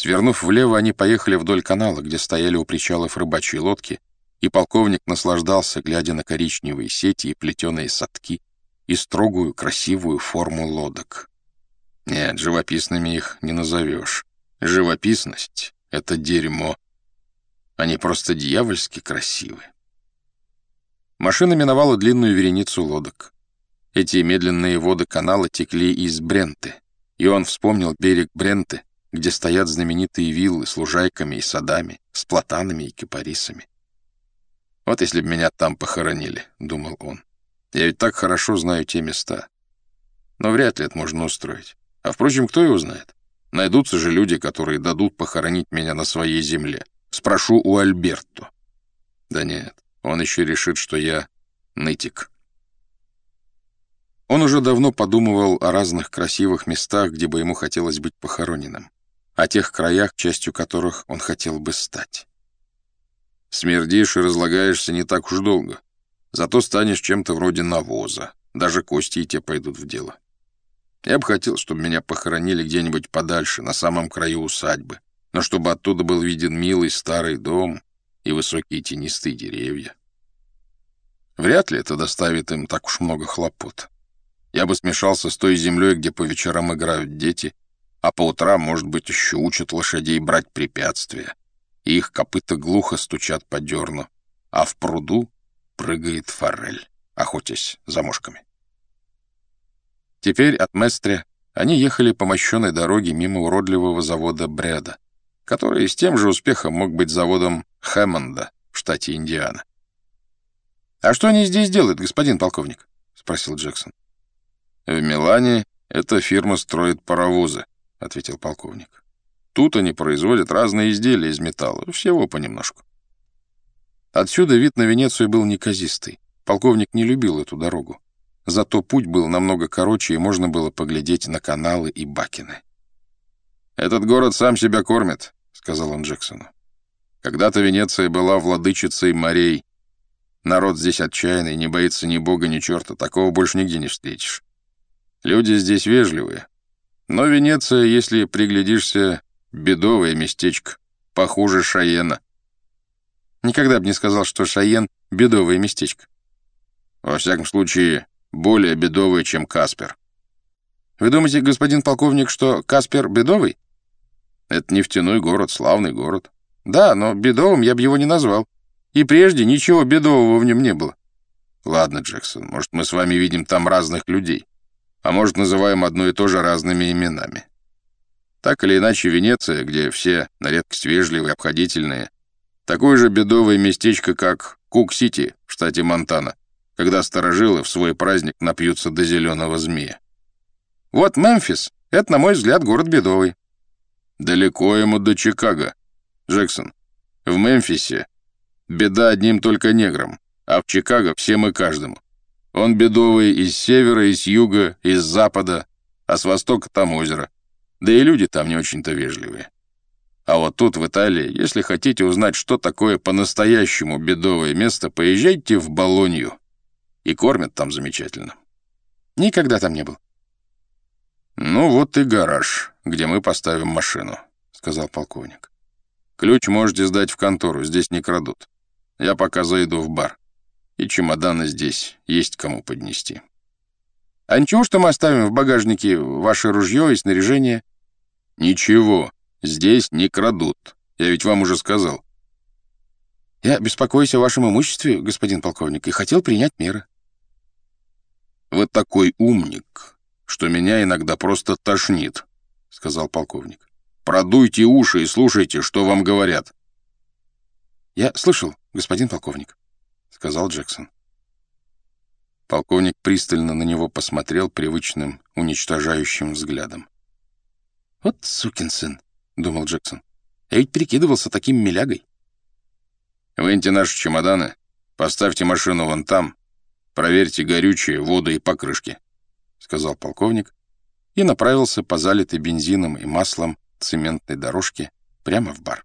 Свернув влево, они поехали вдоль канала, где стояли у причалов рыбачьи лодки, и полковник наслаждался, глядя на коричневые сети и плетеные садки и строгую красивую форму лодок. Нет, живописными их не назовешь. Живописность — это дерьмо. Они просто дьявольски красивы. Машина миновала длинную вереницу лодок. Эти медленные воды канала текли из Бренты, и он вспомнил берег Бренты, где стоят знаменитые виллы с лужайками и садами, с платанами и кипарисами. «Вот если бы меня там похоронили», — думал он. «Я ведь так хорошо знаю те места. Но вряд ли это можно устроить. А, впрочем, кто его знает? Найдутся же люди, которые дадут похоронить меня на своей земле. Спрошу у Альберто. Да нет, он еще решит, что я нытик». Он уже давно подумывал о разных красивых местах, где бы ему хотелось быть похороненным о тех краях, частью которых он хотел бы стать. Смердишь и разлагаешься не так уж долго, зато станешь чем-то вроде навоза, даже кости и те пойдут в дело. Я бы хотел, чтобы меня похоронили где-нибудь подальше, на самом краю усадьбы, но чтобы оттуда был виден милый старый дом и высокие тенистые деревья. Вряд ли это доставит им так уж много хлопот. Я бы смешался с той землей, где по вечерам играют дети, а по утрам, может быть, еще учат лошадей брать препятствия. И их копыта глухо стучат по дерну, а в пруду прыгает форель, охотясь за мошками. Теперь от Местре они ехали по мощенной дороге мимо уродливого завода Бреда, который с тем же успехом мог быть заводом Хэммонда в штате Индиана. «А что они здесь делают, господин полковник?» — спросил Джексон. «В Милане эта фирма строит паровозы», — ответил полковник. «Тут они производят разные изделия из металла, всего понемножку». Отсюда вид на Венецию был неказистый. Полковник не любил эту дорогу. Зато путь был намного короче, и можно было поглядеть на каналы и бакины. «Этот город сам себя кормит», — сказал он Джексону. «Когда-то Венеция была владычицей морей. Народ здесь отчаянный, не боится ни бога, ни черта. Такого больше нигде не встретишь. Люди здесь вежливые, но Венеция, если приглядишься, бедовое местечко, похуже Шаена. Никогда бы не сказал, что Шаен — бедовое местечко. Во всяком случае, более бедовое, чем Каспер. Вы думаете, господин полковник, что Каспер бедовый? Это нефтяной город, славный город. Да, но бедовым я бы его не назвал. И прежде ничего бедового в нем не было. Ладно, Джексон, может, мы с вами видим там разных людей а может, называем одно и то же разными именами. Так или иначе, Венеция, где все на редкость вежливые, обходительные, такое же бедовое местечко, как Кук-Сити в штате Монтана, когда старожилы в свой праздник напьются до зеленого змея. Вот Мемфис — это, на мой взгляд, город бедовый. Далеко ему до Чикаго. Джексон, в Мемфисе беда одним только неграм, а в Чикаго всем и каждому. Он бедовый из севера, из юга, из запада, а с востока там озеро. Да и люди там не очень-то вежливые. А вот тут, в Италии, если хотите узнать, что такое по-настоящему бедовое место, поезжайте в Болонью. И кормят там замечательно. Никогда там не был. «Ну вот и гараж, где мы поставим машину», — сказал полковник. «Ключ можете сдать в контору, здесь не крадут. Я пока зайду в бар и чемоданы здесь есть кому поднести. А ничего, что мы оставим в багажнике ваше ружье и снаряжение? Ничего, здесь не крадут. Я ведь вам уже сказал. Я беспокоюсь о вашем имуществе, господин полковник, и хотел принять меры. Вы такой умник, что меня иногда просто тошнит, сказал полковник. Продуйте уши и слушайте, что вам говорят. Я слышал, господин полковник сказал Джексон. Полковник пристально на него посмотрел привычным, уничтожающим взглядом. «Вот сукин сын», — думал Джексон. «Я ведь прикидывался таким милягой». «Выньте наши чемоданы, поставьте машину вон там, проверьте горючее, воду и покрышки», — сказал полковник и направился по залитой бензином и маслом цементной дорожке прямо в бар.